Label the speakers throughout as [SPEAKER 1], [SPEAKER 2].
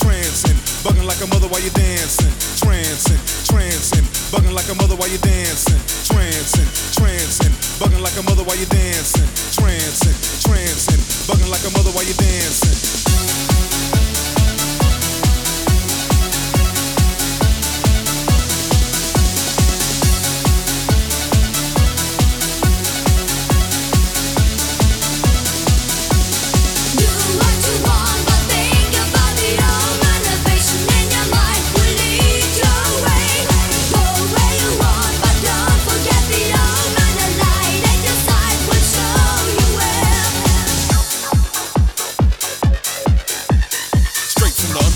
[SPEAKER 1] trancing, bugging like a mother while you're dancing. Like a mother while you're dancing. Trancing, trancing, bugging like a mother while you're dancing. Trancing, trancing, while you're dancing.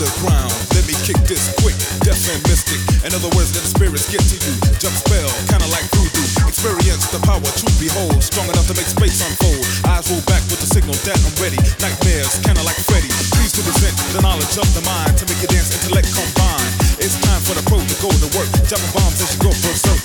[SPEAKER 2] The
[SPEAKER 1] underground, let me kick this quick, deaf and mystic. In other words, let the spirits get to you. Jump spell, kinda like voodoo. Experience the power, truth behold, strong enough to make space unfold. Eyes roll back with the signal that I'm ready. Nightmares, kinda like Freddy. Pleased to present the knowledge of the mind to make your dance intellect combine. It's time for the pro to go to work, dropping bombs as you go berserk.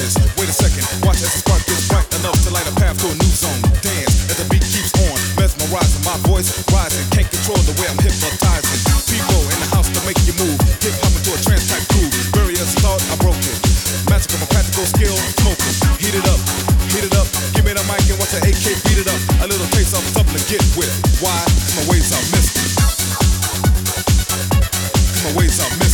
[SPEAKER 1] Is darkness. Wait a second, watch as the spark gets bright enough to light a path to a new zone. Dance as the beat keeps on, mesmerizing my voice rising. Can't control the way I'm hypnotizing. People in the house to make you move. Hip hop into a trance type groove. Various thought I broke it. Magical, my practical skill, smoking. Heat it up, heat it up. Give me the mic and watch the AK beat it up. A little taste of something to get with. Why? my ways are mystic. my ways are mystic.